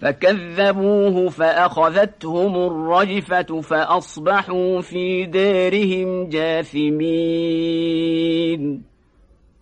فكذبوه فأخذتهم الرجفة فأصبحوا في دارهم جاثمين.